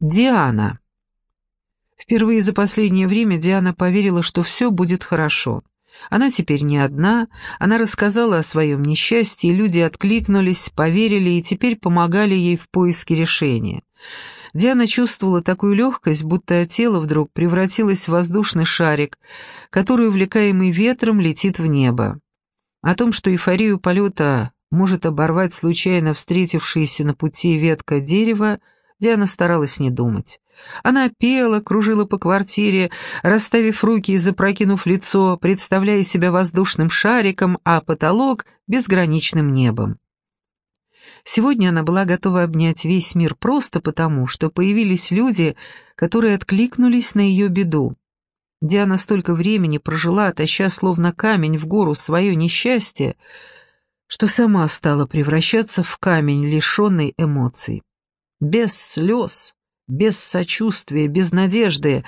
Диана. Впервые за последнее время Диана поверила, что все будет хорошо. Она теперь не одна, она рассказала о своем несчастье, люди откликнулись, поверили и теперь помогали ей в поиске решения. Диана чувствовала такую легкость, будто тело вдруг превратилось в воздушный шарик, который, увлекаемый ветром, летит в небо. О том, что эйфорию полета может оборвать случайно встретившаяся на пути ветка дерева, Диана старалась не думать. Она пела, кружила по квартире, расставив руки и запрокинув лицо, представляя себя воздушным шариком, а потолок — безграничным небом. Сегодня она была готова обнять весь мир просто потому, что появились люди, которые откликнулись на ее беду. Диана столько времени прожила, таща словно камень в гору свое несчастье, что сама стала превращаться в камень, лишенный эмоций без слез, без сочувствия, без надежды.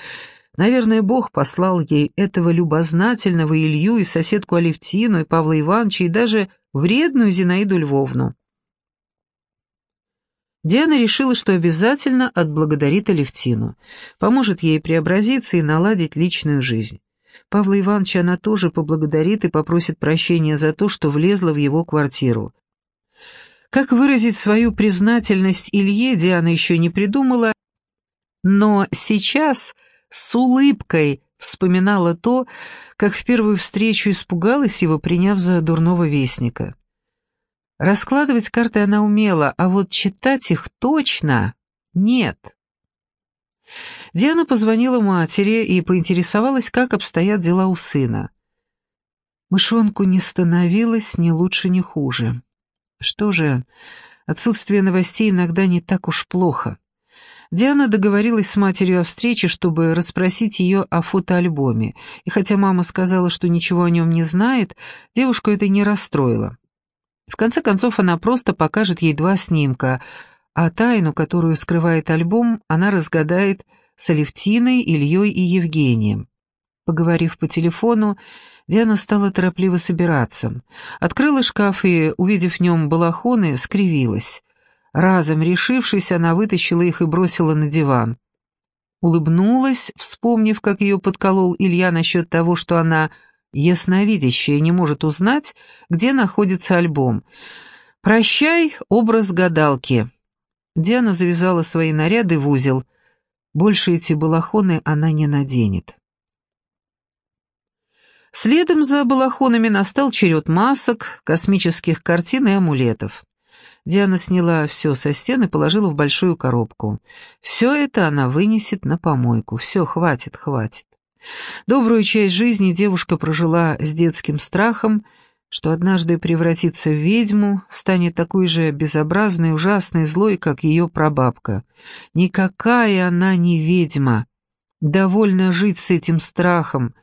Наверное, Бог послал ей этого любознательного Илью и соседку Алевтину, и Павла Ивановича, и даже вредную Зинаиду Львовну. Диана решила, что обязательно отблагодарит Алевтину, поможет ей преобразиться и наладить личную жизнь. Павла Ивановича она тоже поблагодарит и попросит прощения за то, что влезла в его квартиру. Как выразить свою признательность Илье, Диана еще не придумала, но сейчас с улыбкой вспоминала то, как в первую встречу испугалась его, приняв за дурного вестника. Раскладывать карты она умела, а вот читать их точно нет. Диана позвонила матери и поинтересовалась, как обстоят дела у сына. Мышонку не становилось ни лучше, ни хуже. Что же, отсутствие новостей иногда не так уж плохо. Диана договорилась с матерью о встрече, чтобы расспросить ее о фотоальбоме, и хотя мама сказала, что ничего о нем не знает, девушку это не расстроило. В конце концов, она просто покажет ей два снимка, а тайну, которую скрывает альбом, она разгадает с Алевтиной, Ильей и Евгением. Поговорив по телефону, Диана стала торопливо собираться. Открыла шкаф и, увидев в нем балахоны, скривилась. Разом решившись, она вытащила их и бросила на диван. Улыбнулась, вспомнив, как ее подколол Илья насчет того, что она ясновидящая не может узнать, где находится альбом. «Прощай, образ гадалки». Диана завязала свои наряды в узел. Больше эти балахоны она не наденет. Следом за балахонами настал черед масок, космических картин и амулетов. Диана сняла все со стены и положила в большую коробку. Все это она вынесет на помойку. Все, хватит, хватит. Добрую часть жизни девушка прожила с детским страхом, что однажды превратится в ведьму, станет такой же безобразной, ужасной, злой, как ее прабабка. Никакая она не ведьма. Довольно жить с этим страхом,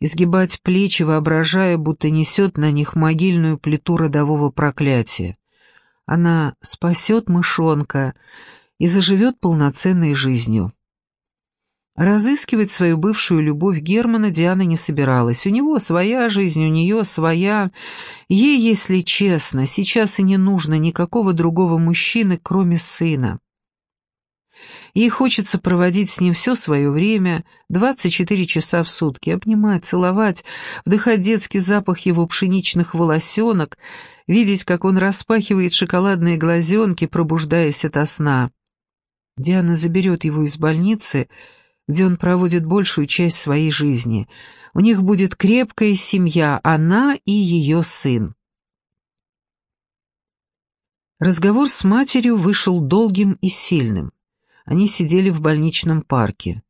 изгибать плечи, воображая, будто несет на них могильную плиту родового проклятия. Она спасет мышонка и заживет полноценной жизнью. Разыскивать свою бывшую любовь Германа Диана не собиралась. У него своя жизнь, у нее своя. Ей, если честно, сейчас и не нужно никакого другого мужчины, кроме сына. Ей хочется проводить с ним все свое время, 24 часа в сутки, обнимать, целовать, вдыхать детский запах его пшеничных волосенок, видеть, как он распахивает шоколадные глазенки, пробуждаясь ото сна. Диана заберет его из больницы, где он проводит большую часть своей жизни. У них будет крепкая семья, она и ее сын. Разговор с матерью вышел долгим и сильным. Они сидели в больничном парке.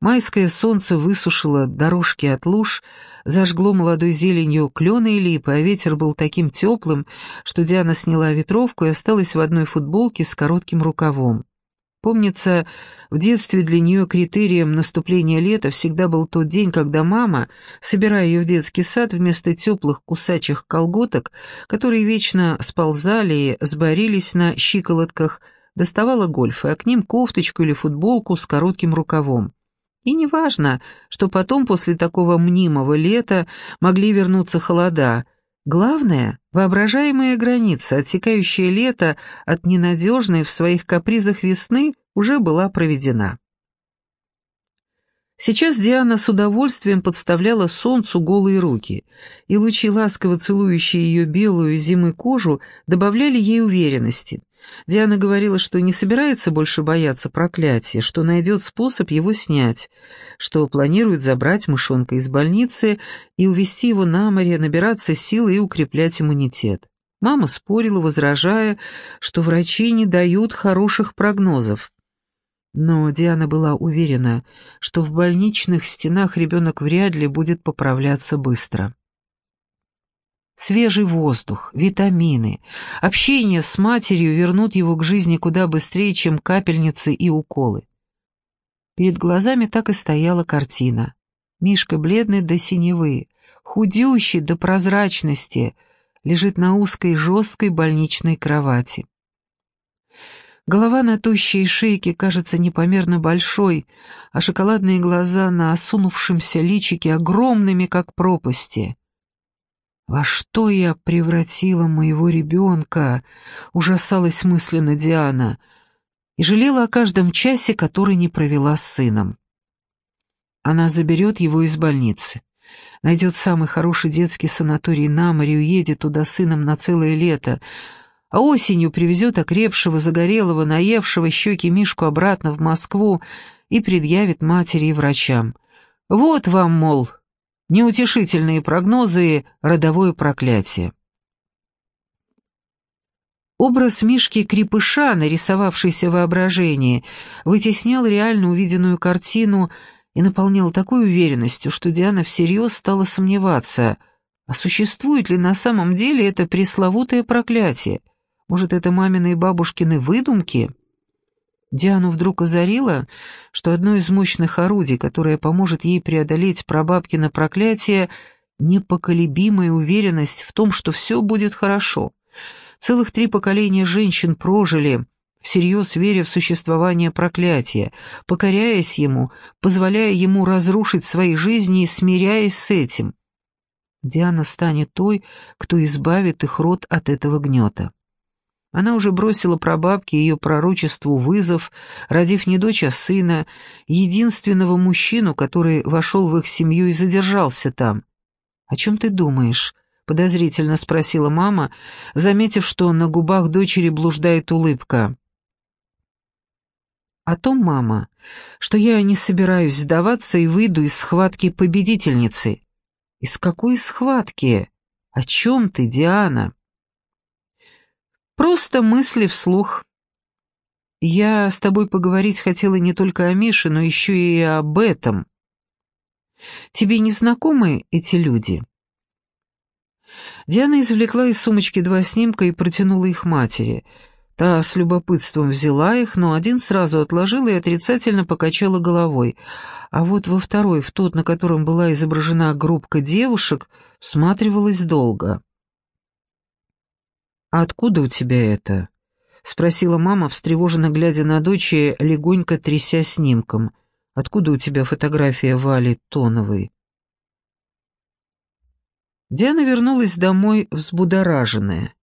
Майское солнце высушило дорожки от луж, зажгло молодой зеленью клены и липы, а ветер был таким теплым, что Диана сняла ветровку и осталась в одной футболке с коротким рукавом. Помнится, в детстве для нее критерием наступления лета всегда был тот день, когда мама, собирая ее в детский сад, вместо теплых кусачих колготок, которые вечно сползали и сборились на щиколотках, доставала гольфы, а к ним кофточку или футболку с коротким рукавом. И неважно, что потом после такого мнимого лета могли вернуться холода, Главное — воображаемая граница, отсекающая лето от ненадежной в своих капризах весны, уже была проведена. Сейчас Диана с удовольствием подставляла солнцу голые руки, и лучи, ласково целующие ее белую зимой кожу, добавляли ей уверенности. Диана говорила, что не собирается больше бояться проклятия, что найдет способ его снять, что планирует забрать мышонка из больницы и увезти его на море, набираться силы и укреплять иммунитет. Мама спорила, возражая, что врачи не дают хороших прогнозов. Но Диана была уверена, что в больничных стенах ребенок вряд ли будет поправляться быстро. Свежий воздух, витамины, общение с матерью вернут его к жизни куда быстрее, чем капельницы и уколы. Перед глазами так и стояла картина. Мишка бледный до синевы, худющий до прозрачности, лежит на узкой жесткой больничной кровати. Голова на тощей шейке кажется непомерно большой, а шоколадные глаза на осунувшемся личике огромными, как пропасти. «Во что я превратила моего ребенка?» — ужасалась мысленно Диана и жалела о каждом часе, который не провела с сыном. Она заберет его из больницы, найдет самый хороший детский санаторий на море, уедет туда сыном на целое лето — а осенью привезет окрепшего, загорелого, наевшего щеки Мишку обратно в Москву и предъявит матери и врачам. Вот вам, мол, неутешительные прогнозы и родовое проклятие. Образ Мишки-крепыша, нарисовавшийся в воображении, вытеснял реально увиденную картину и наполнял такой уверенностью, что Диана всерьез стала сомневаться, а существует ли на самом деле это пресловутое проклятие — может, это мамины и бабушкины выдумки? Диану вдруг озарило, что одно из мощных орудий, которое поможет ей преодолеть прабабкино проклятие, непоколебимая уверенность в том, что все будет хорошо. Целых три поколения женщин прожили, всерьез веря в существование проклятия, покоряясь ему, позволяя ему разрушить свои жизни и смиряясь с этим. Диана станет той, кто избавит их род от этого гнета. Она уже бросила прабабке ее пророчеству вызов, родив не дочь, а сына, единственного мужчину, который вошел в их семью и задержался там. «О чем ты думаешь?» — подозрительно спросила мама, заметив, что на губах дочери блуждает улыбка. «О том, мама, что я не собираюсь сдаваться и выйду из схватки победительницы». «Из какой схватки? О чем ты, Диана?» Просто мысли вслух. Я с тобой поговорить хотела не только о Мише, но еще и об этом. Тебе не знакомы эти люди?» Диана извлекла из сумочки два снимка и протянула их матери. Та с любопытством взяла их, но один сразу отложила и отрицательно покачала головой. А вот во второй, в тот, на котором была изображена группка девушек, всматривалась долго. «А откуда у тебя это?» — спросила мама, встревоженно глядя на дочь и легонько тряся снимком. «Откуда у тебя фотография Вали Тоновой?» Диана вернулась домой взбудораженная.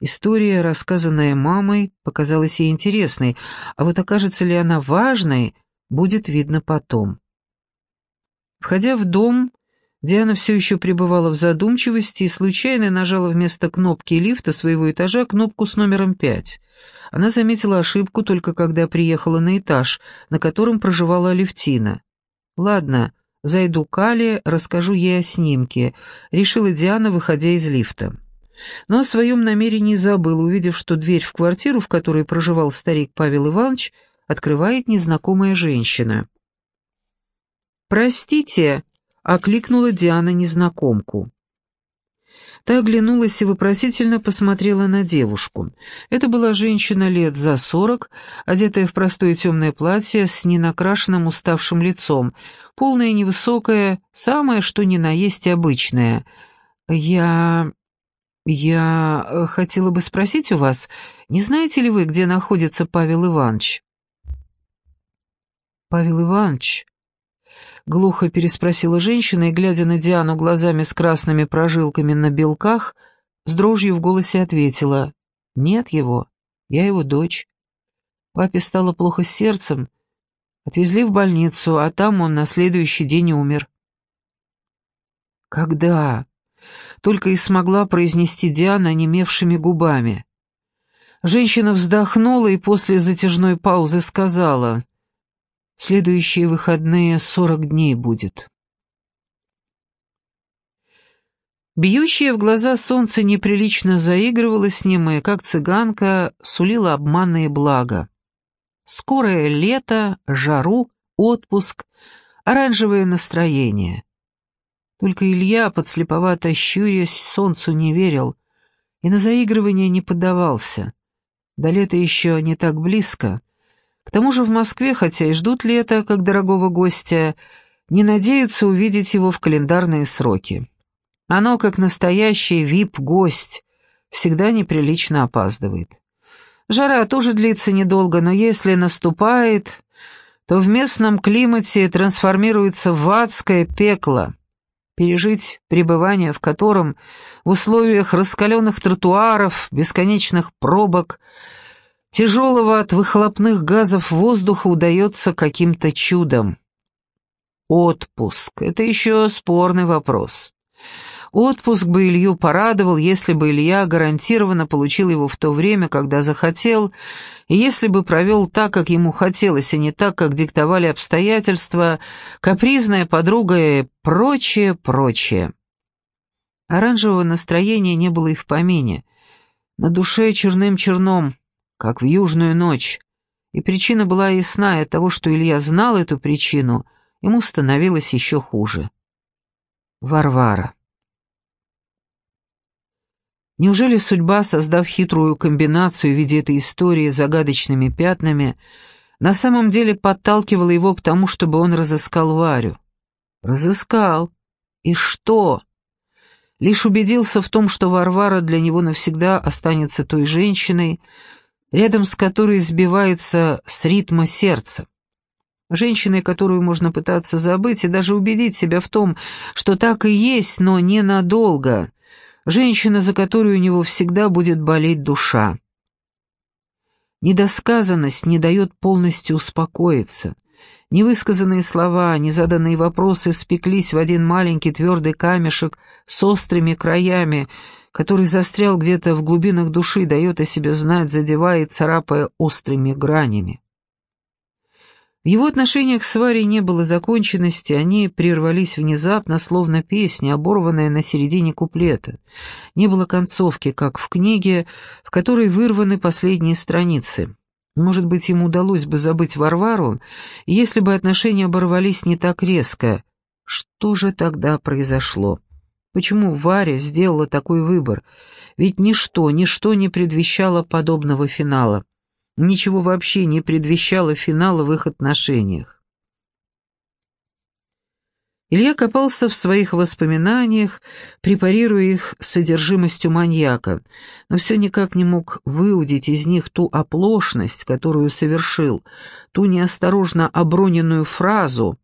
История, рассказанная мамой, показалась ей интересной, а вот окажется ли она важной, будет видно потом. Входя в дом, Диана все еще пребывала в задумчивости и случайно нажала вместо кнопки лифта своего этажа кнопку с номером пять. Она заметила ошибку только когда приехала на этаж, на котором проживала Алевтина. «Ладно, зайду к Але, расскажу ей о снимке», — решила Диана, выходя из лифта. Но о своем намерении забыла, увидев, что дверь в квартиру, в которой проживал старик Павел Иванович, открывает незнакомая женщина. «Простите», окликнула Диана незнакомку. Та оглянулась и вопросительно посмотрела на девушку. Это была женщина лет за сорок, одетая в простое темное платье с ненакрашенным уставшим лицом, полная невысокая, самое что ни на есть обычная. «Я... я э, хотела бы спросить у вас, не знаете ли вы, где находится Павел Иванович?» «Павел Иванович — глухо переспросила женщина и, глядя на Диану глазами с красными прожилками на белках, с дрожью в голосе ответила. «Нет его. Я его дочь. Папе стало плохо с сердцем. Отвезли в больницу, а там он на следующий день умер». «Когда?» — только и смогла произнести Диана немевшими губами. Женщина вздохнула и после затяжной паузы сказала — Следующие выходные сорок дней будет. Бьющее в глаза солнце неприлично заигрывало с ним и, как цыганка, сулило обманные блага. Скорое лето, жару, отпуск, оранжевое настроение. Только Илья, подслеповато щурясь, солнцу не верил и на заигрывание не поддавался. До лета еще не так близко, к тому же в Москве, хотя и ждут лета, как дорогого гостя, не надеются увидеть его в календарные сроки. Оно, как настоящий вип-гость, всегда неприлично опаздывает. Жара тоже длится недолго, но если наступает, то в местном климате трансформируется в адское пекло, пережить пребывание в котором в условиях раскаленных тротуаров, бесконечных пробок – Тяжелого от выхлопных газов воздуха удается каким-то чудом. Отпуск — это еще спорный вопрос. Отпуск бы Илью порадовал, если бы Илья гарантированно получил его в то время, когда захотел, и если бы провел так, как ему хотелось, а не так, как диктовали обстоятельства, капризная подруга и прочее, прочее. Оранжевого настроения не было и в помине. На душе черным-черном — как в южную ночь, и причина была ясна, и от того, что Илья знал эту причину, ему становилось еще хуже. Варвара. Неужели судьба, создав хитрую комбинацию в виде этой истории с загадочными пятнами, на самом деле подталкивала его к тому, чтобы он разыскал Варю? Разыскал. И что? Лишь убедился в том, что Варвара для него навсегда останется той женщиной, рядом с которой сбивается с ритма сердца. Женщиной, которую можно пытаться забыть и даже убедить себя в том, что так и есть, но ненадолго. Женщина, за которую у него всегда будет болеть душа. Недосказанность не дает полностью успокоиться. Невысказанные слова, незаданные вопросы спеклись в один маленький твердый камешек с острыми краями, который застрял где-то в глубинах души, дает о себе знать, задевая и царапая острыми гранями. В его отношениях с Варей не было законченности, они прервались внезапно, словно песня, оборванная на середине куплета. Не было концовки, как в книге, в которой вырваны последние страницы. Может быть, ему удалось бы забыть Варвару, если бы отношения оборвались не так резко. Что же тогда произошло? Почему Варя сделала такой выбор? Ведь ничто, ничто не предвещало подобного финала. Ничего вообще не предвещало финала в их отношениях. Илья копался в своих воспоминаниях, препарируя их содержимостью маньяка, но все никак не мог выудить из них ту оплошность, которую совершил, ту неосторожно оброненную фразу,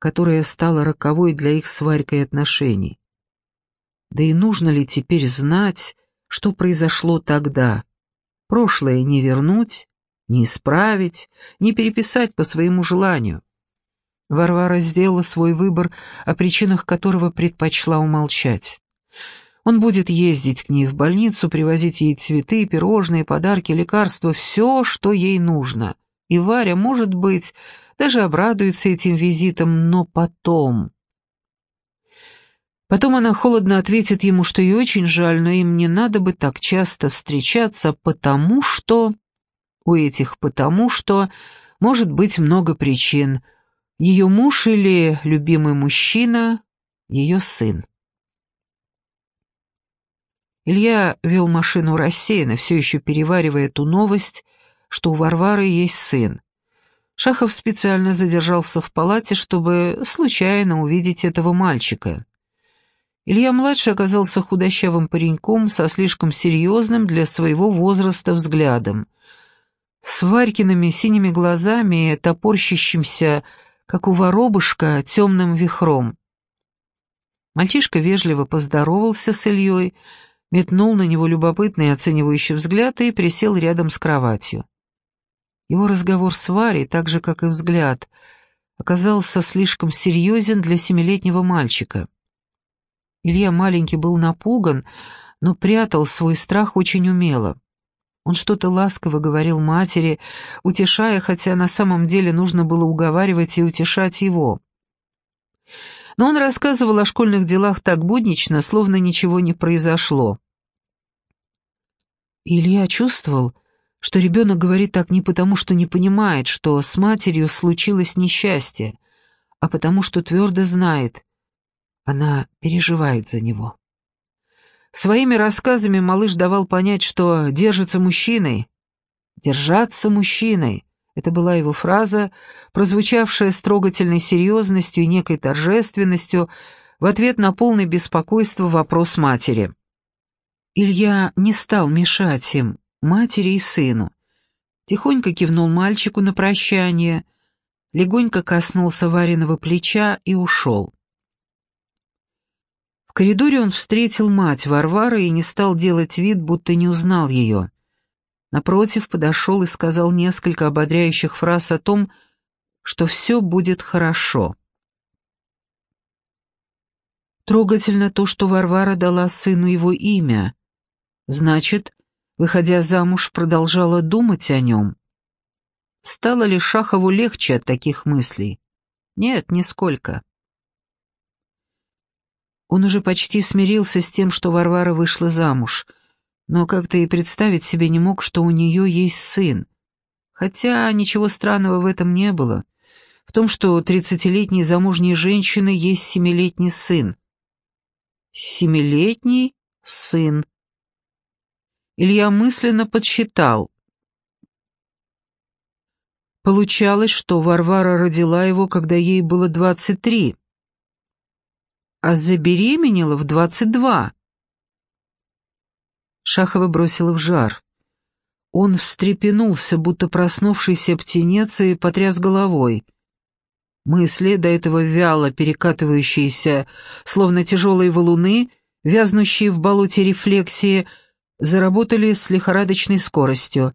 которая стала роковой для их с отношений. Да и нужно ли теперь знать, что произошло тогда? Прошлое не вернуть, не исправить, не переписать по своему желанию. Варвара сделала свой выбор, о причинах которого предпочла умолчать. Он будет ездить к ней в больницу, привозить ей цветы, пирожные, подарки, лекарства, все, что ей нужно. И Варя, может быть, даже обрадуется этим визитом, но потом... Потом она холодно ответит ему, что ей очень жаль, но им не надо бы так часто встречаться, потому что... У этих «потому что» может быть много причин. Ее муж или любимый мужчина, ее сын. Илья вел машину рассеянно, все еще переваривая эту новость, что у Варвары есть сын. Шахов специально задержался в палате, чтобы случайно увидеть этого мальчика. Илья-младший оказался худощавым пареньком со слишком серьезным для своего возраста взглядом. С Варькиными синими глазами и топорщащимся, как у воробушка, темным вихром. Мальчишка вежливо поздоровался с Ильей, метнул на него любопытный оценивающий взгляд и присел рядом с кроватью. Его разговор с Варей, так же, как и взгляд, оказался слишком серьезен для семилетнего мальчика. Илья маленький был напуган, но прятал свой страх очень умело. Он что-то ласково говорил матери, утешая, хотя на самом деле нужно было уговаривать и утешать его. Но он рассказывал о школьных делах так буднично, словно ничего не произошло. Илья чувствовал, что ребенок говорит так не потому, что не понимает, что с матерью случилось несчастье, а потому что твердо знает, она переживает за него. Своими рассказами малыш давал понять, что держится мужчиной. «Держаться мужчиной» — это была его фраза, прозвучавшая с трогательной серьезностью и некой торжественностью в ответ на полное беспокойство вопрос матери. Илья не стал мешать им, матери и сыну. Тихонько кивнул мальчику на прощание, легонько коснулся Вариного плеча и ушел. Коридоре он встретил мать Варвары и не стал делать вид, будто не узнал ее. Напротив, подошел и сказал несколько ободряющих фраз о том, что все будет хорошо. Трогательно то, что Варвара дала сыну его имя. Значит, выходя замуж, продолжала думать о нем. Стало ли Шахову легче от таких мыслей? Нет, нисколько. Он уже почти смирился с тем, что Варвара вышла замуж, но как-то и представить себе не мог, что у нее есть сын. Хотя ничего странного в этом не было. В том, что у тридцатилетней замужней женщины есть семилетний сын. Семилетний сын. Илья мысленно подсчитал. Получалось, что Варвара родила его, когда ей было двадцать три, а забеременела в двадцать два. Шахова бросила в жар. Он встрепенулся, будто проснувшийся птенец, и потряс головой. Мысли, до этого вяло перекатывающиеся, словно тяжелые валуны, вязнущие в болоте рефлексии, — заработали с лихорадочной скоростью.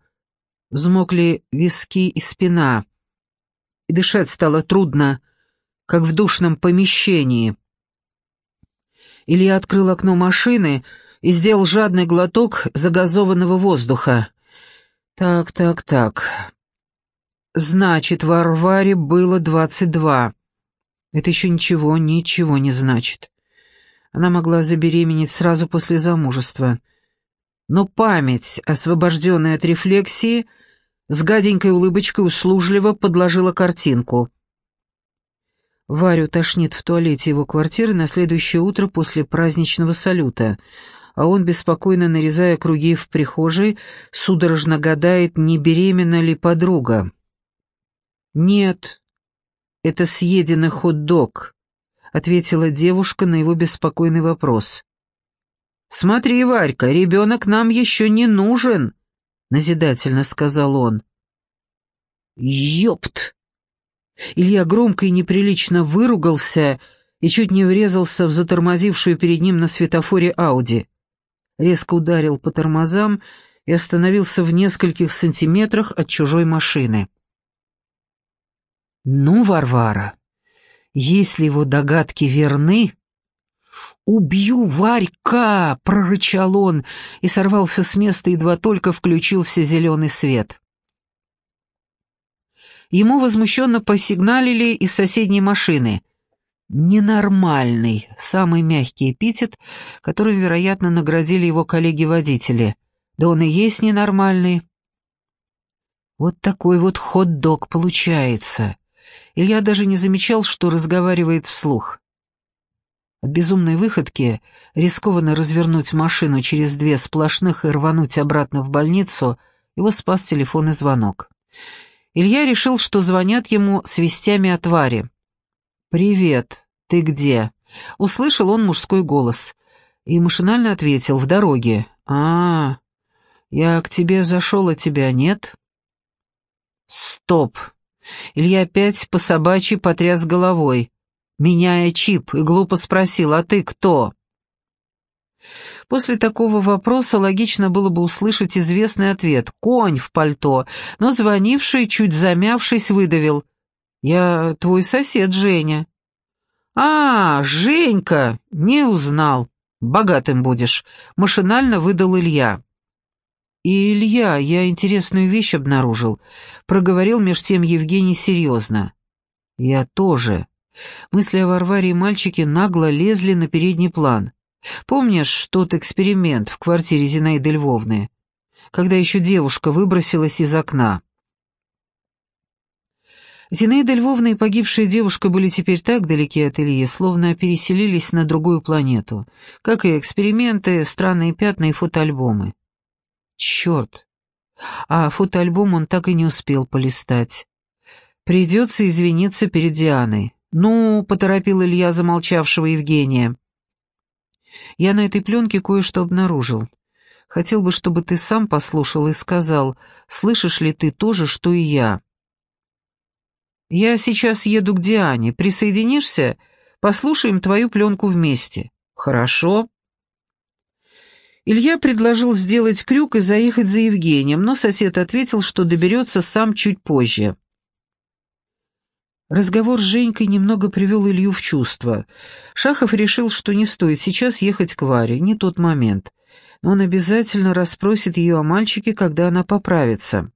Взмокли виски и спина. И дышать стало трудно, как в душном помещении. Илья открыл окно машины и сделал жадный глоток загазованного воздуха. «Так, так, так. Значит, Варваре было двадцать два. Это еще ничего, ничего не значит. Она могла забеременеть сразу после замужества» но память, освобожденная от рефлексии, с гаденькой улыбочкой услужливо подложила картинку. Варю тошнит в туалете его квартиры на следующее утро после праздничного салюта, а он, беспокойно нарезая круги в прихожей, судорожно гадает, не беременна ли подруга. «Нет, это съеденный хот-дог», — ответила девушка на его беспокойный вопрос. «Смотри, Варька, ребенок нам еще не нужен», — назидательно сказал он. «Ёпт!» Илья громко и неприлично выругался и чуть не врезался в затормозившую перед ним на светофоре Ауди. Резко ударил по тормозам и остановился в нескольких сантиметрах от чужой машины. «Ну, Варвара, если его догадки верны, «Убью Варька!» — прорычал он и сорвался с места, едва только включился зеленый свет. Ему возмущенно посигналили из соседней машины. «Ненормальный» — самый мягкий эпитет, которым, вероятно, наградили его коллеги-водители. Да он и есть ненормальный. Вот такой вот хот-дог получается. Илья даже не замечал, что разговаривает вслух. От безумной выходки рискованно развернуть машину через две сплошных и рвануть обратно в больницу его спас телефонный звонок. Илья решил, что звонят ему с вестями от Вари. «Привет, ты где?» Услышал он мужской голос и машинально ответил «В дороге». «А, я к тебе зашел, а тебя нет?» «Стоп! Илья опять по собачьи потряс головой, меняя чип, и глупо спросил «А ты кто?» После такого вопроса логично было бы услышать известный ответ «Конь в пальто», но звонивший, чуть замявшись, выдавил «Я твой сосед, Женя». «А, Женька, не узнал. Богатым будешь», — машинально выдал Илья. «И, Илья, я интересную вещь обнаружил», — проговорил меж тем Евгений серьезно. «Я тоже». Мысли о Варваре и мальчике нагло лезли на передний план. Помнишь тот эксперимент в квартире Зинаиды Львовны, когда еще девушка выбросилась из окна? Зинаида Львовна и погибшая девушка были теперь так далеки от Ильи, словно переселились на другую планету, как и эксперименты, странные пятна и фотоальбомы. Черт! А фотоальбом он так и не успел полистать. Придется извиниться перед Дианой. «Ну», — поторопил Илья замолчавшего Евгения. Я на этой пленке кое-что обнаружил. Хотел бы, чтобы ты сам послушал и сказал, слышишь ли ты то же, что и я. Я сейчас еду к Диане. Присоединишься? Послушаем твою пленку вместе. Хорошо. Илья предложил сделать крюк и заехать за Евгением, но сосед ответил, что доберется сам чуть позже. Разговор с Женькой немного привел Илью в чувство. Шахов решил, что не стоит сейчас ехать к Варе, не тот момент. Но он обязательно расспросит ее о мальчике, когда она поправится.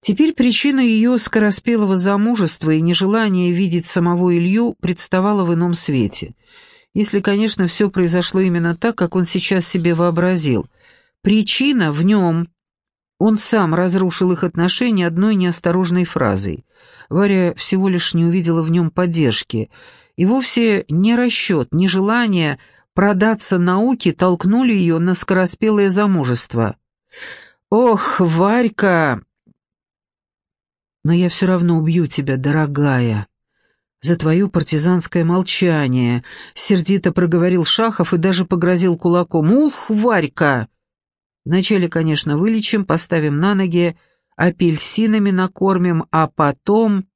Теперь причина ее скороспелого замужества и нежелания видеть самого Илью представала в ином свете. Если, конечно, все произошло именно так, как он сейчас себе вообразил. Причина в нем. Он сам разрушил их отношения одной неосторожной фразой — Варя всего лишь не увидела в нем поддержки, и вовсе не расчет, не желание продаться науке толкнули ее на скороспелое замужество. «Ох, Варька!» «Но я все равно убью тебя, дорогая!» «За твое партизанское молчание!» — сердито проговорил Шахов и даже погрозил кулаком. «Ух, Варька!» «Вначале, конечно, вылечим, поставим на ноги, апельсинами накормим, а потом...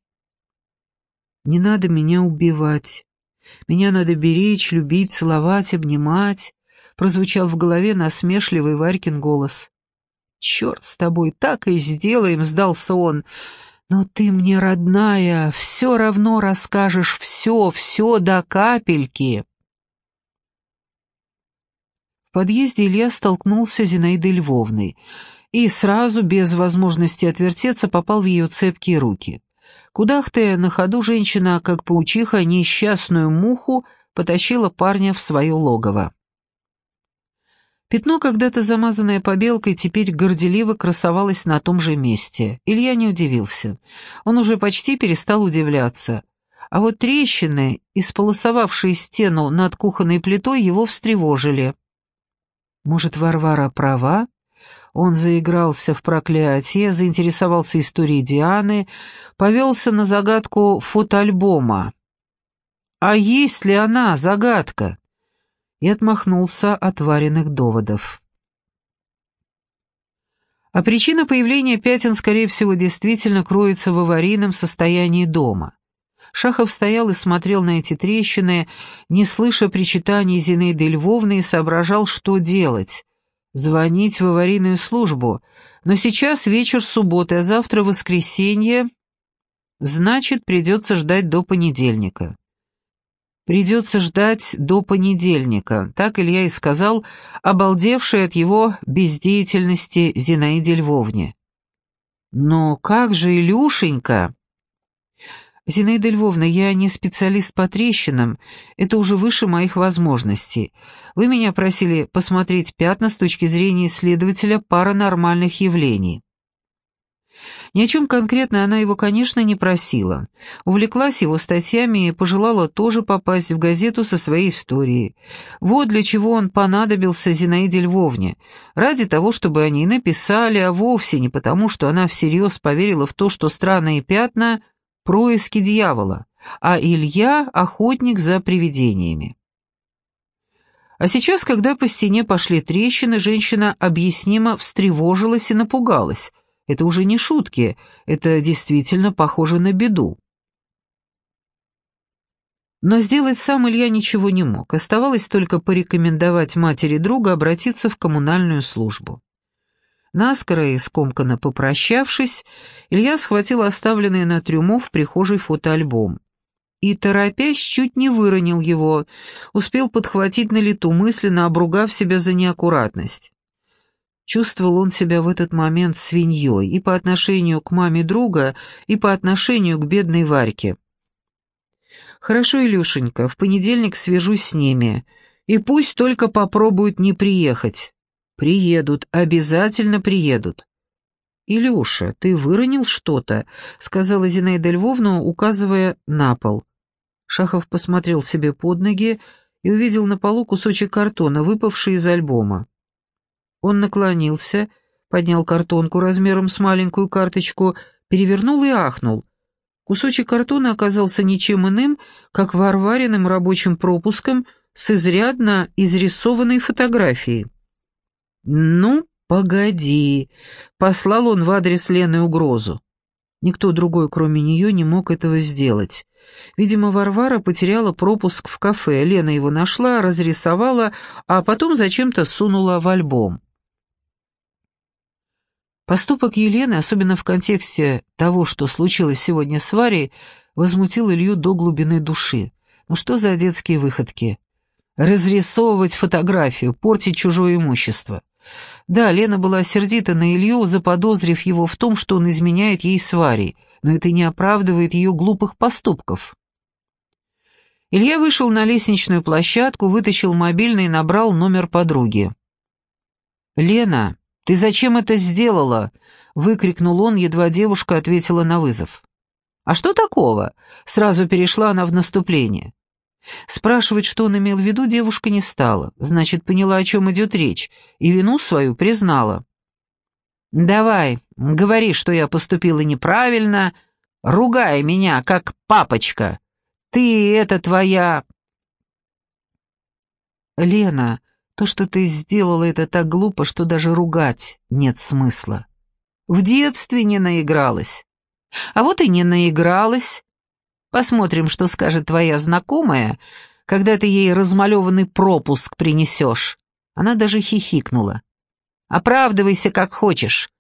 Не надо меня убивать. Меня надо беречь, любить, целовать, обнимать. Прозвучал в голове насмешливый Варькин голос. «Черт с тобой, так и сделаем», — сдался он. «Но ты мне, родная, все равно расскажешь все, все до капельки». В подъезде Илья столкнулся с Зинаидой Львовной и сразу, без возможности отвертеться, попал в ее цепкие руки. Кудахтая на ходу женщина, как паучиха, несчастную муху, потащила парня в свое логово. Пятно, когда-то замазанное побелкой, теперь горделиво красовалось на том же месте. Илья не удивился. Он уже почти перестал удивляться. А вот трещины, исполосовавшие стену над кухонной плитой, его встревожили. Может, Варвара права? Он заигрался в проклятие, заинтересовался историей Дианы, повелся на загадку фотоальбома. «А есть ли она, загадка?» И отмахнулся от вареных доводов. А причина появления пятен, скорее всего, действительно кроется в аварийном состоянии дома. Шахов стоял и смотрел на эти трещины, не слыша причитаний Зинаиды Львовны и соображал, что делать звонить в аварийную службу, но сейчас вечер субботы, а завтра воскресенье, значит, придется ждать до понедельника. Придется ждать до понедельника, так Илья и сказал, обалдевший от его бездеятельности Зинаиде Львовне. «Но как же, Илюшенька?» «Зинаида Львовна, я не специалист по трещинам, это уже выше моих возможностей. Вы меня просили посмотреть пятна с точки зрения исследователя паранормальных явлений». Ни о чем конкретно она его, конечно, не просила. Увлеклась его статьями и пожелала тоже попасть в газету со своей историей. Вот для чего он понадобился Зинаиде Львовне. Ради того, чтобы они написали, а вовсе не потому, что она всерьез поверила в то, что странные пятна происки дьявола, а Илья — охотник за привидениями. А сейчас, когда по стене пошли трещины, женщина объяснимо встревожилась и напугалась. Это уже не шутки, это действительно похоже на беду. Но сделать сам Илья ничего не мог, оставалось только порекомендовать матери друга обратиться в коммунальную службу. Наскоро и скомканно попрощавшись, Илья схватил оставленный на трюмо в прихожей фотоальбом. И, торопясь, чуть не выронил его, успел подхватить на лету, мысленно обругав себя за неаккуратность. Чувствовал он себя в этот момент свиньей и по отношению к маме друга, и по отношению к бедной Варьке. «Хорошо, Илюшенька, в понедельник свяжусь с ними, и пусть только попробуют не приехать. Приедут, обязательно приедут». «Илюша, ты выронил что-то», — сказала Зинаида Львовна, указывая на пол. Шахов посмотрел себе под ноги и увидел на полу кусочек картона, выпавший из альбома. Он наклонился, поднял картонку размером с маленькую карточку, перевернул и ахнул. Кусочек картона оказался ничем иным, как Варвариным рабочим пропуском с изрядно изрисованной фотографией. «Ну, погоди!» — послал он в адрес Лены угрозу. Никто другой, кроме нее, не мог этого сделать. Видимо, Варвара потеряла пропуск в кафе, Лена его нашла, разрисовала, а потом зачем-то сунула в альбом. Поступок Елены, особенно в контексте того, что случилось сегодня с Варей, возмутил Илью до глубины души. Ну что за детские выходки? Разрисовывать фотографию, портить чужое имущество. Да, Лена была сердита на Илью, заподозрив его в том, что он изменяет ей с Варей, но это не оправдывает ее глупых поступков. Илья вышел на лестничную площадку, вытащил мобильный и набрал номер подруги. «Лена, «Ты зачем это сделала?» — выкрикнул он, едва девушка ответила на вызов. «А что такого?» — сразу перешла она в наступление. Спрашивать, что он имел в виду, девушка не стала, значит, поняла, о чем идет речь, и вину свою признала. «Давай, говори, что я поступила неправильно, ругай меня, как папочка. Ты — это твоя...» «Лена, то, что ты сделала, это так глупо, что даже ругать нет смысла. В детстве не наигралась. А вот и не наигралась. Посмотрим, что скажет твоя знакомая, когда ты ей размалеванный пропуск принесешь. Она даже хихикнула. Оправдывайся, как хочешь.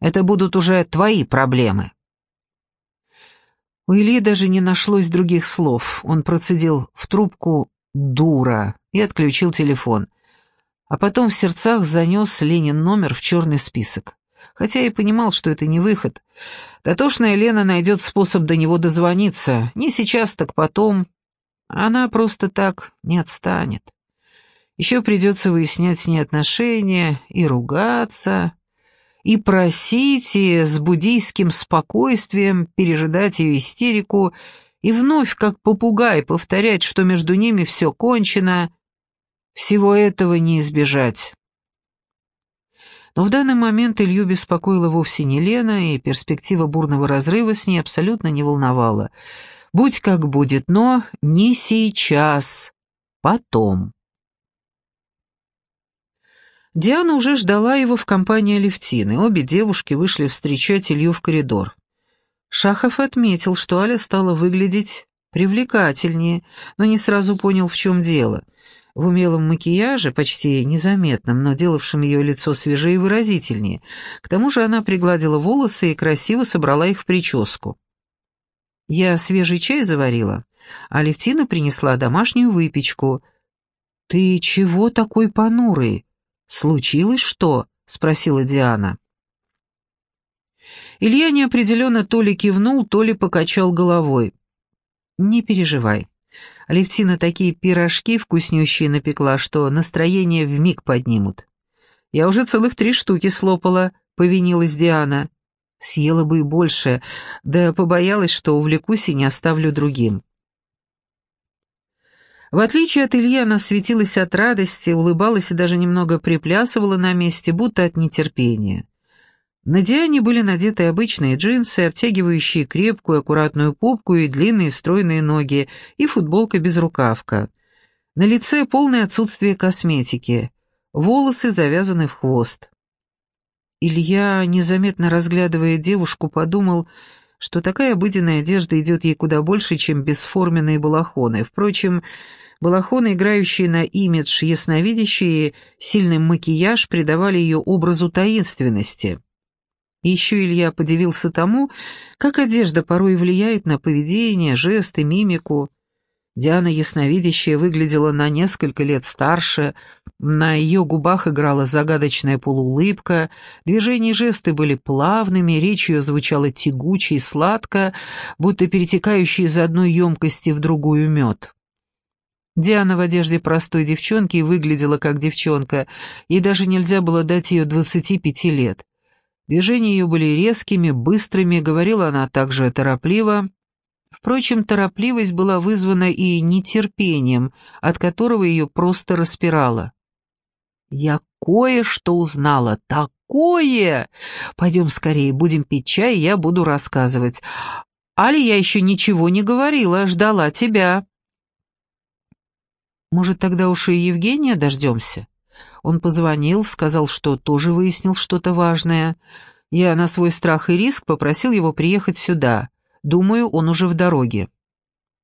Это будут уже твои проблемы. У Ильи даже не нашлось других слов. Он процедил в трубку «дура» и отключил телефон а потом в сердцах занес Ленин номер в черный список. Хотя и понимал, что это не выход. Дотошная Лена найдет способ до него дозвониться. Не сейчас, так потом. Она просто так не отстанет. Еще придется выяснять с ней отношения и ругаться, и просить, и с буддийским спокойствием пережидать ее истерику, и вновь, как попугай, повторять, что между ними все кончено, всего этого не избежать. Но в данный момент Илью беспокоила вовсе не Лена, и перспектива бурного разрыва с ней абсолютно не волновала. Будь как будет, но не сейчас, потом. Диана уже ждала его в компании Алевтины. Обе девушки вышли встречать Илью в коридор. Шахов отметил, что Аля стала выглядеть привлекательнее, но не сразу понял, в чем дело — в умелом макияже, почти незаметном, но делавшем ее лицо свежее и выразительнее. К тому же она пригладила волосы и красиво собрала их в прическу. «Я свежий чай заварила, а Левтина принесла домашнюю выпечку». «Ты чего такой понурый? Случилось что?» — спросила Диана. Илья неопределенно то ли кивнул, то ли покачал головой. «Не переживай. Алевтина такие пирожки вкуснющие напекла, что настроение вмиг поднимут. Я уже целых три штуки слопала, повинилась Диана. Съела бы и больше, да побоялась, что увлекусь и не оставлю другим. В отличие от Ильи, она светилась от радости, улыбалась и даже немного приплясывала на месте, будто от нетерпения. На Диане были надеты обычные джинсы, обтягивающие крепкую аккуратную попку и длинные стройные ноги, и футболка без рукавка. На лице полное отсутствие косметики, волосы завязаны в хвост. Илья, незаметно разглядывая девушку, подумал, что такая обыденная одежда идет ей куда больше, чем бесформенные балахоны. Впрочем, балахоны, играющие на имидж ясновидящие, сильный макияж придавали ее образу таинственности. Еще Илья подивился тому, как одежда порой влияет на поведение, жесты, мимику. Диана ясновидящая выглядела на несколько лет старше, на ее губах играла загадочная полуулыбка, движения и жесты были плавными, речь ее звучала тягуче и сладко, будто перетекающий из одной емкости в другую мед. Диана в одежде простой девчонки выглядела как девчонка, ей даже нельзя было дать ее двадцати пяти лет. Движения ее были резкими, быстрыми, говорила она также торопливо, Впрочем, торопливость была вызвана и нетерпением, от которого ее просто распирало. «Я кое-что узнала, такое! Пойдем скорее, будем пить чай, я буду рассказывать. Али, я еще ничего не говорила, ждала тебя». «Может, тогда уж и Евгения дождемся?» Он позвонил, сказал, что тоже выяснил что-то важное. Я на свой страх и риск попросил его приехать сюда. Думаю, он уже в дороге.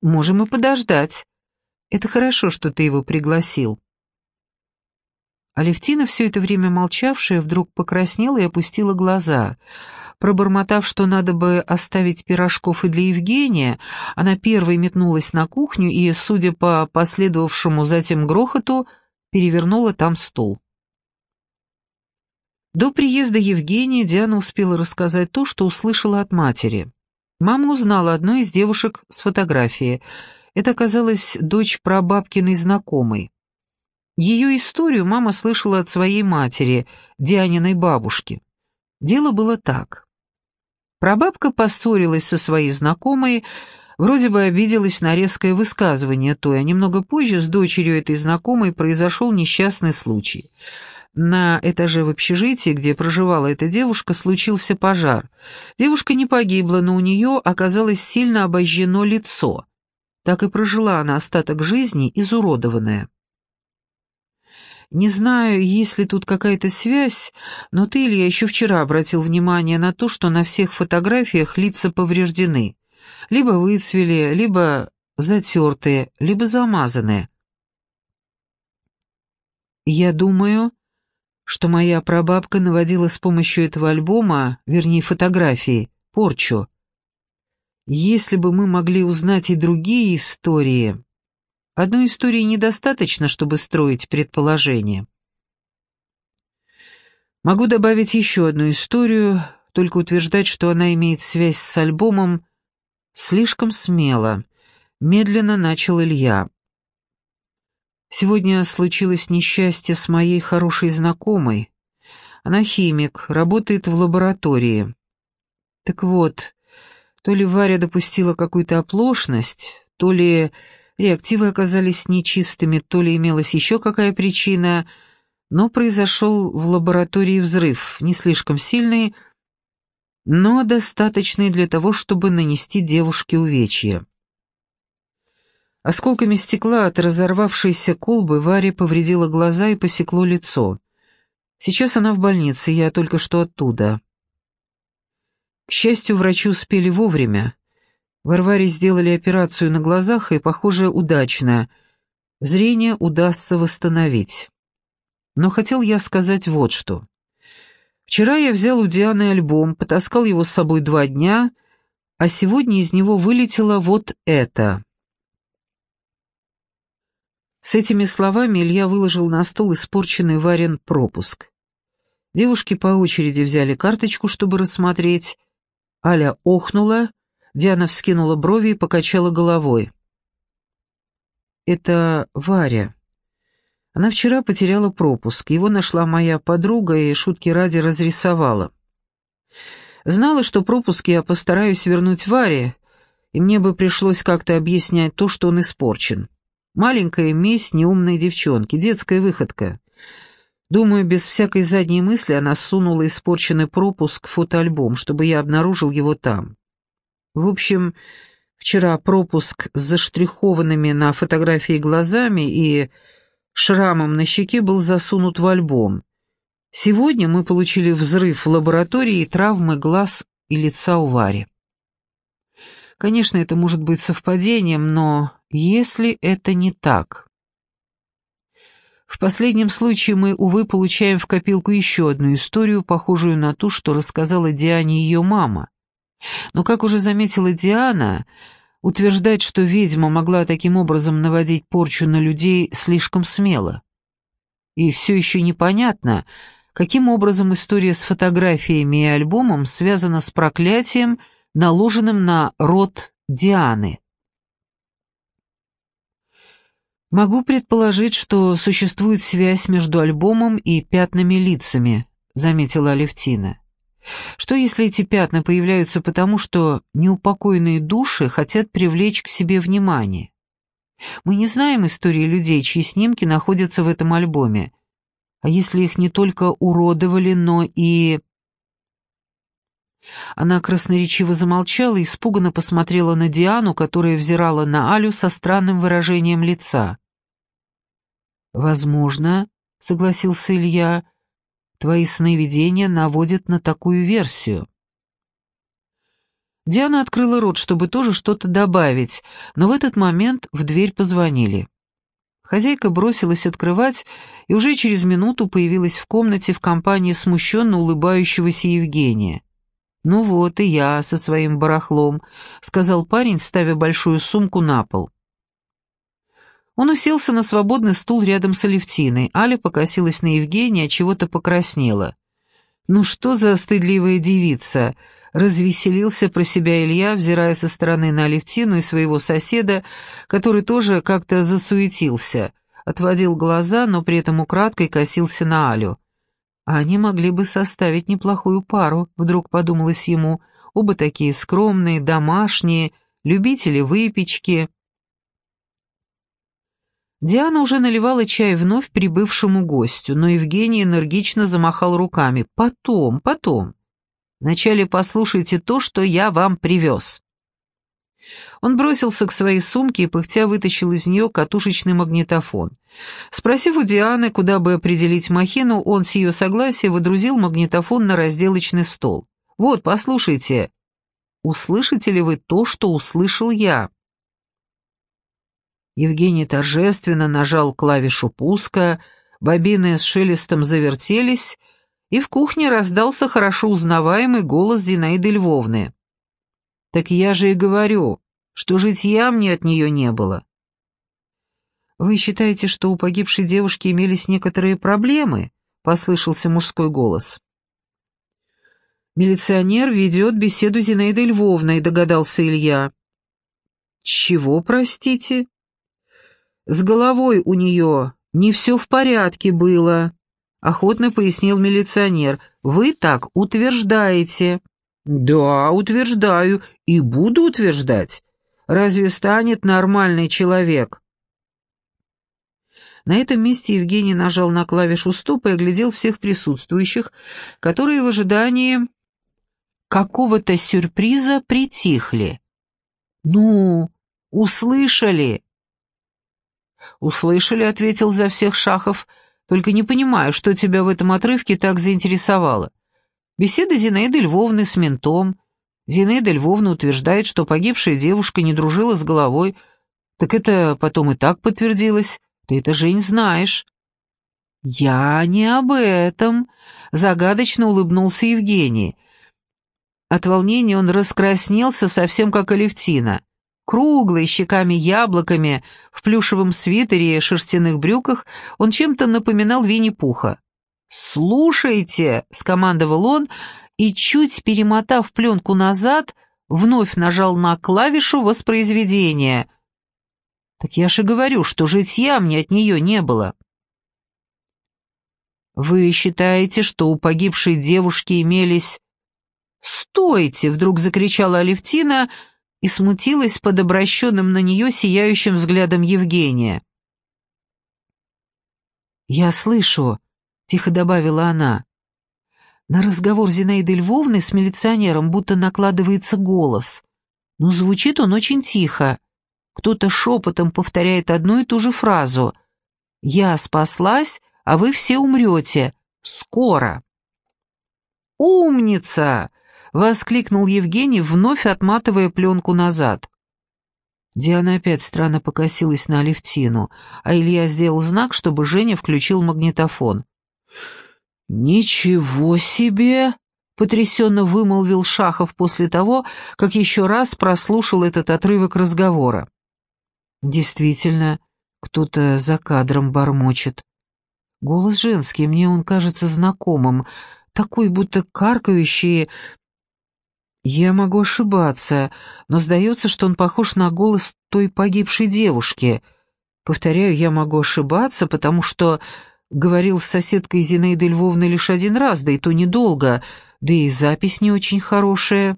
Можем и подождать. Это хорошо, что ты его пригласил. Алевтина, все это время молчавшая, вдруг покраснела и опустила глаза. Пробормотав, что надо бы оставить пирожков и для Евгения, она первой метнулась на кухню и, судя по последовавшему затем грохоту, перевернула там стул. До приезда Евгения Диана успела рассказать то, что услышала от матери. Мама узнала одну из девушек с фотографии. Это оказалась дочь прабабкиной знакомой. Ее историю мама слышала от своей матери, Дианиной бабушки. Дело было так. Прабабка поссорилась со своей знакомой, вроде бы обиделась на резкое высказывание той, а немного позже с дочерью этой знакомой произошел несчастный случай — на этаже в общежитии, где проживала эта девушка, случился пожар. Девушка не погибла, но у нее оказалось сильно обожжено лицо. Так и прожила она остаток жизни, изуродованная. Не знаю, есть ли тут какая-то связь, но ты, Илья, еще вчера обратил внимание на то, что на всех фотографиях лица повреждены. Либо выцвели, либо затертые, либо замазанные. Я думаю, что моя прабабка наводила с помощью этого альбома, вернее фотографии, порчу. Если бы мы могли узнать и другие истории... Одной истории недостаточно, чтобы строить предположение. Могу добавить еще одну историю, только утверждать, что она имеет связь с альбомом, слишком смело. Медленно начал Илья. Сегодня случилось несчастье с моей хорошей знакомой. Она химик, работает в лаборатории. Так вот, то ли Варя допустила какую-то оплошность, то ли реактивы оказались нечистыми, то ли имелась еще какая причина, но произошел в лаборатории взрыв, не слишком сильный, но достаточный для того, чтобы нанести девушке увечья. Осколками стекла от разорвавшейся колбы Варе повредило глаза и посекло лицо. Сейчас она в больнице, я только что оттуда. К счастью, врачи успели вовремя. Варваре сделали операцию на глазах, и, похоже, удачно. Зрение удастся восстановить. Но хотел я сказать вот что. Вчера я взял у Дианы альбом, потаскал его с собой два дня, а сегодня из него вылетело вот это. С этими словами Илья выложил на стол испорченный Варен пропуск. Девушки по очереди взяли карточку, чтобы рассмотреть. Аля охнула, Диана вскинула брови и покачала головой. «Это Варя. Она вчера потеряла пропуск. Его нашла моя подруга и шутки ради разрисовала. Знала, что пропуск я постараюсь вернуть Варе, и мне бы пришлось как-то объяснять то, что он испорчен. Маленькая месть неумной девчонки, детская выходка. Думаю, без всякой задней мысли она сунула испорченный пропуск в фотоальбом, чтобы я обнаружил его там. В общем, вчера пропуск с заштрихованными на фотографии глазами и шрамом на щеке был засунут в альбом. Сегодня мы получили взрыв в лаборатории и травмы глаз и лица у Вари. Конечно, это может быть совпадением, но если это не так... В последнем случае мы, увы, получаем в копилку еще одну историю, похожую на ту, что рассказала Диане ее мама. Но, как уже заметила Диана, утверждать, что ведьма могла таким образом наводить порчу на людей, слишком смело. И все еще непонятно, каким образом история с фотографиями и альбомом связана с проклятием, наложенным на род Дианы. Могу предположить, что существует связь между альбомом и пятнами лицами, заметила Алевтина. Что если эти пятна появляются потому, что неупокоенные души хотят привлечь к себе внимание? Мы не знаем истории людей, чьи снимки находятся в этом альбоме. А если их не только уродовали, но и... Она красноречиво замолчала и испуганно посмотрела на Диану, которая взирала на Алю со странным выражением лица. «Возможно», — согласился Илья, — «твои сновидения наводят на такую версию». Диана открыла рот, чтобы тоже что-то добавить, но в этот момент в дверь позвонили. Хозяйка бросилась открывать и уже через минуту появилась в комнате в компании смущенно улыбающегося Евгения. «Ну вот и я со своим барахлом», — сказал парень, ставя большую сумку на пол. Он уселся на свободный стул рядом с Алевтиной. Аля покосилась на Евгения, чего-то покраснела. «Ну что за стыдливая девица!» Развеселился про себя Илья, взирая со стороны на Алевтину и своего соседа, который тоже как-то засуетился. Отводил глаза, но при этом украдкой косился на Алю. Они могли бы составить неплохую пару, вдруг подумалось ему. Оба такие скромные, домашние, любители выпечки. Диана уже наливала чай вновь прибывшему гостю, но Евгений энергично замахал руками. «Потом, потом. Вначале послушайте то, что я вам привез». Он бросился к своей сумке и пыхтя вытащил из нее катушечный магнитофон. Спросив у Дианы, куда бы определить махину, он с ее согласия водрузил магнитофон на разделочный стол. «Вот, послушайте. Услышите ли вы то, что услышал я?» Евгений торжественно нажал клавишу пуска, бобины с шелестом завертелись, и в кухне раздался хорошо узнаваемый голос Зинаиды Львовны. «Так я же и говорю, что житья мне от нее не было». «Вы считаете, что у погибшей девушки имелись некоторые проблемы?» — послышался мужской голос. «Милиционер ведет беседу Зинаиды Львовной», — догадался Илья. «Чего, простите?» С головой у нее не все в порядке было», — охотно пояснил милиционер. «Вы так утверждаете». «Да, утверждаю, и буду утверждать. Разве станет нормальный человек?» На этом месте Евгений нажал на клавишу «Стоп» и оглядел всех присутствующих, которые в ожидании какого-то сюрприза притихли. «Ну, услышали!» «Услышали», — ответил за всех Шахов, — «только не понимаю, что тебя в этом отрывке так заинтересовало. Беседа Зинаиды Львовны с ментом. Зинаида Львовна утверждает, что погибшая девушка не дружила с головой. Так это потом и так подтвердилось. Ты это, Жень, знаешь». «Я не об этом», — загадочно улыбнулся Евгений. От волнения он раскраснелся совсем как Алевтина. Круглый, щеками яблоками, в плюшевом свитере и шерстяных брюках, он чем-то напоминал Винни-Пуха. «Слушайте!» — скомандовал он, и, чуть перемотав пленку назад, вновь нажал на клавишу воспроизведения. «Так я же говорю, что житья мне от нее не было». «Вы считаете, что у погибшей девушки имелись...» «Стойте!» — вдруг закричала Алевтина — и смутилась под обращенным на нее сияющим взглядом Евгения. «Я слышу», — тихо добавила она. На разговор Зинаиды Львовны с милиционером будто накладывается голос, но звучит он очень тихо. Кто-то шепотом повторяет одну и ту же фразу. «Я спаслась, а вы все умрете. Скоро. «Умница!» — воскликнул Евгений, вновь отматывая пленку назад. Диана опять странно покосилась на Алевтину, а Илья сделал знак, чтобы Женя включил магнитофон. «Ничего себе!» — потрясенно вымолвил Шахов после того, как еще раз прослушал этот отрывок разговора. «Действительно, кто-то за кадром бормочет. Голос женский, мне он кажется знакомым, такой будто каркающий. Я могу ошибаться, но сдается, что он похож на голос той погибшей девушки. Повторяю, я могу ошибаться, потому что говорил с соседкой Зинаидой Львовной лишь один раз, да и то недолго, да и запись не очень хорошая.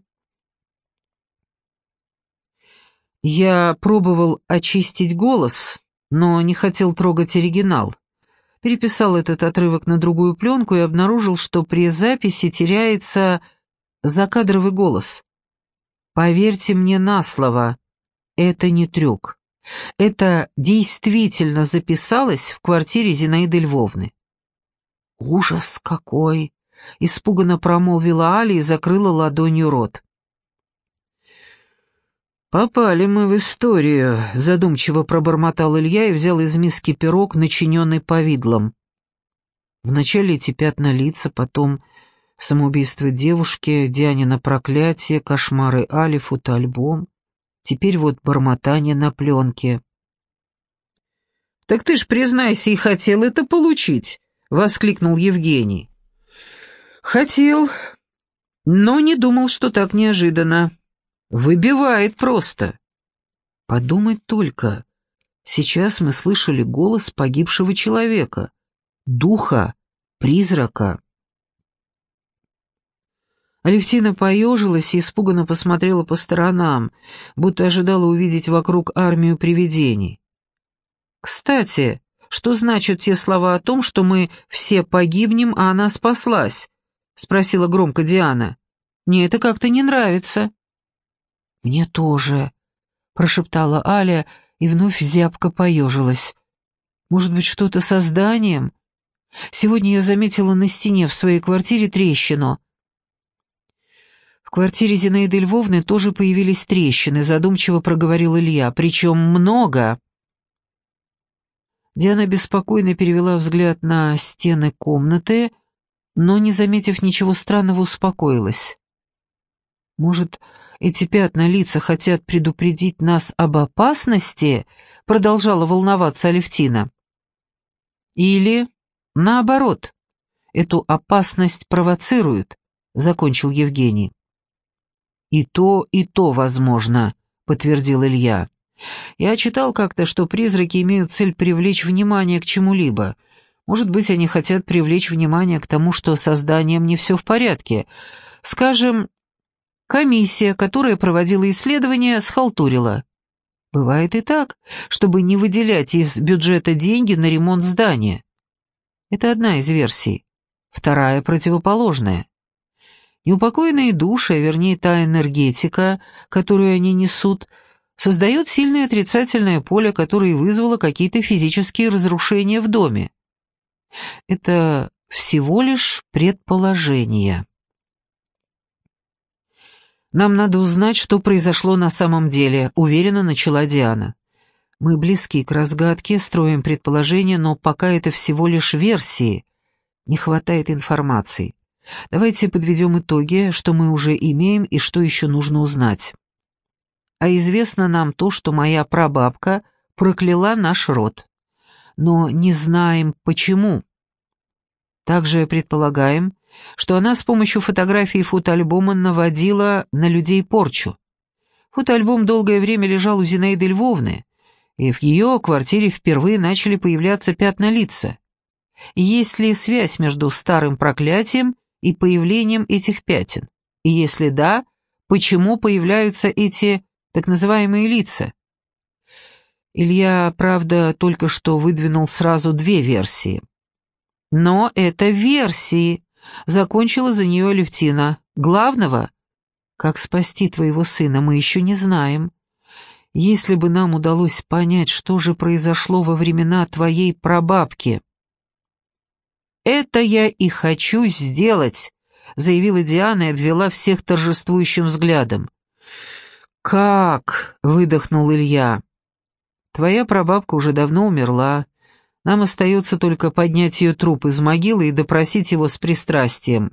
Я пробовал очистить голос, но не хотел трогать оригинал. Переписал этот отрывок на другую пленку и обнаружил, что при записи теряется закадровый голос. Поверьте мне на слово, это не трюк. Это действительно записалось в квартире Зинаиды Львовны. «Ужас какой!» — испуганно промолвила Аля и закрыла ладонью рот. «Попали мы в историю», — задумчиво пробормотал Илья и взял из миски пирог, начиненный повидлом. Вначале эти пятна лица, потом самоубийство девушки, Дианина проклятие, кошмары Али, фотоальбом. Теперь вот бормотание на пленке. «Так ты ж, признайся, и хотел это получить», — воскликнул Евгений. «Хотел, но не думал, что так неожиданно». Выбивает просто. Подумать только. Сейчас мы слышали голос погибшего человека. Духа, призрака. Алевтина поежилась и испуганно посмотрела по сторонам, будто ожидала увидеть вокруг армию привидений. «Кстати, что значат те слова о том, что мы все погибнем, а она спаслась?» — спросила громко Диана. «Мне это как-то не нравится». «Мне тоже», — прошептала Аля и вновь зябко поежилась. «Может быть, что-то со зданием? Сегодня я заметила на стене в своей квартире трещину». Квартире Зинаиды Львовны тоже появились трещины, задумчиво проговорил Илья, причем много. Диана беспокойно перевела взгляд на стены комнаты, но, не заметив ничего странного, успокоилась. «Может, эти пятна лица хотят предупредить нас об опасности?» — продолжала волноваться Алевтина. «Или, наоборот, эту опасность провоцируют», — закончил Евгений. «И то, и то возможно», — подтвердил Илья. «Я читал как-то, что призраки имеют цель привлечь внимание к чему-либо. Может быть, они хотят привлечь внимание к тому, что со зданием не все в порядке. Скажем, Комиссия, которая проводила исследование, схалтурила. Бывает и так, чтобы не выделять из бюджета деньги на ремонт здания. Это одна из версий. Вторая противоположная. Неупокоенные души, а вернее та энергетика, которую они несут, создает сильное отрицательное поле, которое вызвало какие-то физические разрушения в доме. Это всего лишь предположение. «Нам надо узнать, что произошло на самом деле», — уверенно начала Диана. «Мы близки к разгадке, строим предположения, но пока это всего лишь версии. Не хватает информации. Давайте подведем итоги, что мы уже имеем и что еще нужно узнать. А известно нам то, что моя прабабка прокляла наш род. Но не знаем, почему. Также предполагаем, что она с помощью фотографий фотоальбома наводила на людей порчу. Фотоальбом долгое время лежал у Зинаиды Львовны, и в ее квартире впервые начали появляться пятна лица. Есть ли связь между старым проклятием и появлением этих пятен? И если да, почему появляются эти так называемые лица? Илья, правда, только что выдвинул сразу две версии. Но это версии, Закончила за нее Левтина. «Главного? Как спасти твоего сына, мы еще не знаем. Если бы нам удалось понять, что же произошло во времена твоей прабабки». Это я и хочу сделать», — заявила Диана и обвела всех торжествующим взглядом. «Как?» — выдохнул Илья. «Твоя прабабка уже давно умерла. Нам остается только поднять ее труп из могилы и допросить его с пристрастием».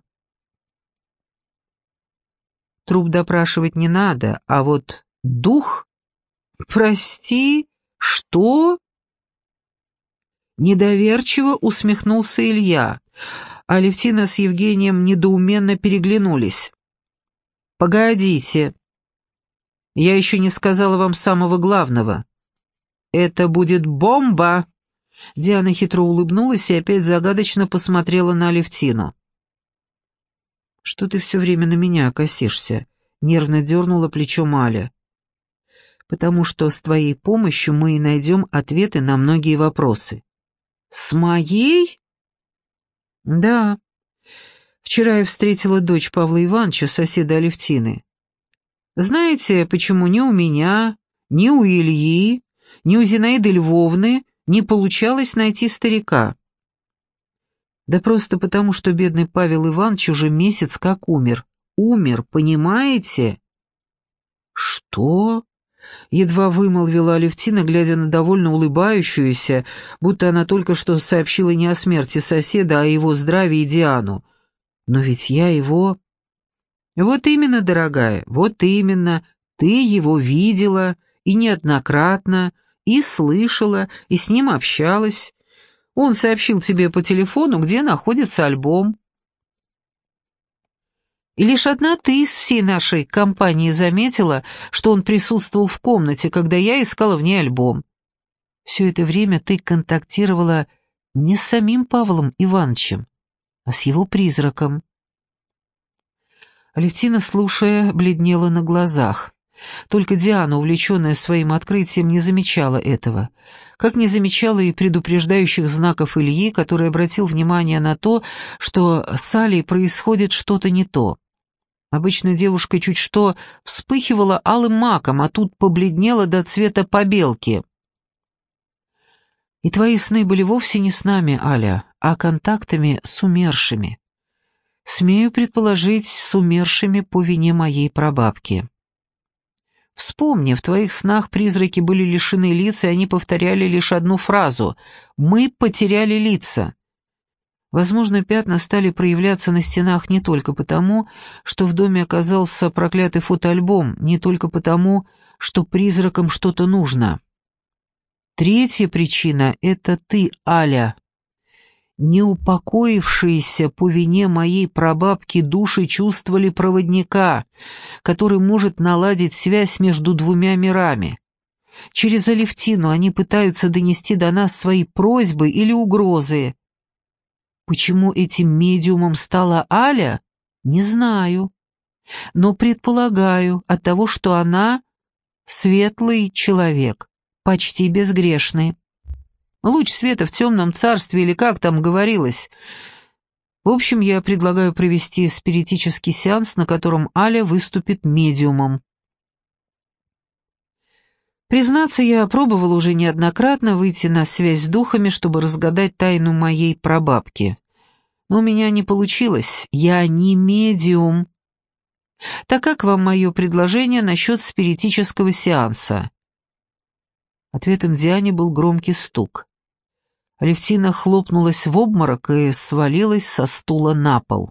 Труп допрашивать не надо, а вот дух... Прости, что? Недоверчиво усмехнулся Илья. Алевтина с Евгением недоуменно переглянулись. «Погодите. Я еще не сказала вам самого главного. Это будет бомба!» Диана хитро улыбнулась и опять загадочно посмотрела на Алевтину. «Что ты все время на меня косишься?» — нервно дернула плечо Маля. «Потому что с твоей помощью мы и найдем ответы на многие вопросы». «С моей?» «Да. Вчера я встретила дочь Павла Ивановича, соседа Алевтины. Знаете, почему ни у меня, ни у Ильи, ни у Зинаиды Львовны не получалось найти старика?» «Да просто потому, что бедный Павел Иванович уже месяц как умер. Умер, понимаете?» «Что?» Едва вымолвила Алевтина, глядя на довольно улыбающуюся, будто она только что сообщила не о смерти соседа, а о его здравии Диану. «Но ведь я его...» «Вот именно, дорогая, вот именно. Ты его видела, и неоднократно, и слышала, и с ним общалась. Он сообщил тебе по телефону, где находится альбом. И лишь одна ты из всей нашей компании заметила, что он присутствовал в комнате, когда я искала в ней альбом. Все это время ты контактировала не с самим Павлом Ивановичем, а с его призраком. Алевтина, слушая, бледнела на глазах. Только Диана, увлеченная своим открытием, не замечала этого, как не замечала и предупреждающих знаков Ильи, который обратил внимание на то, что с Алей происходит что-то не то. Обычно девушка чуть что вспыхивала алым маком, а тут побледнела до цвета побелки. И твои сны были вовсе не с нами, Аля, а контактами с умершими. Смею предположить, с умершими по вине моей прабабки. Вспомни, в твоих снах призраки были лишены лиц, и они повторяли лишь одну фразу «Мы потеряли лица». Возможно, пятна стали проявляться на стенах не только потому, что в доме оказался проклятый фотоальбом, не только потому, что призракам что-то нужно. Третья причина — это ты, Аля. Неупокоившиеся по вине моей прабабки души чувствовали проводника, который может наладить связь между двумя мирами. Через Алевтину они пытаются донести до нас свои просьбы или угрозы. Почему этим медиумом стала Аля, не знаю. Но предполагаю от того, что она светлый человек, почти безгрешный. Луч света в темном царстве, или как там говорилось. В общем, я предлагаю провести спиритический сеанс, на котором Аля выступит медиумом. Признаться, я пробовала уже неоднократно выйти на связь с духами, чтобы разгадать тайну моей прабабки. Но у меня не получилось, я не медиум. Так как вам мое предложение насчет спиритического сеанса? Ответом Диане был громкий стук. Алевтина хлопнулась в обморок и свалилась со стула на пол.